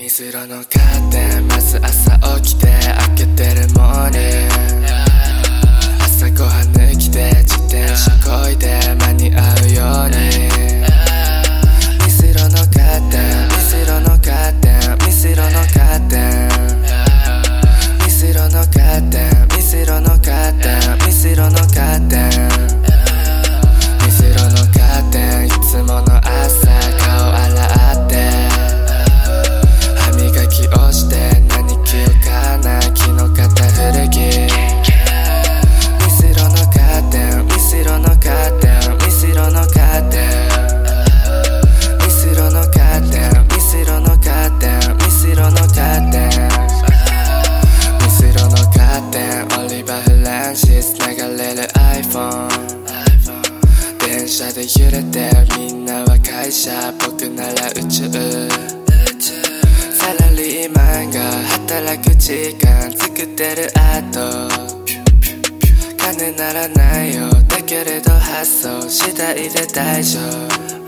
ミスのカまず朝起きてで揺れてみんなは会社僕なら宇宙。サラリーマンが働く時間作ってるアート金ならないよ。だけれど発想次第で大丈夫。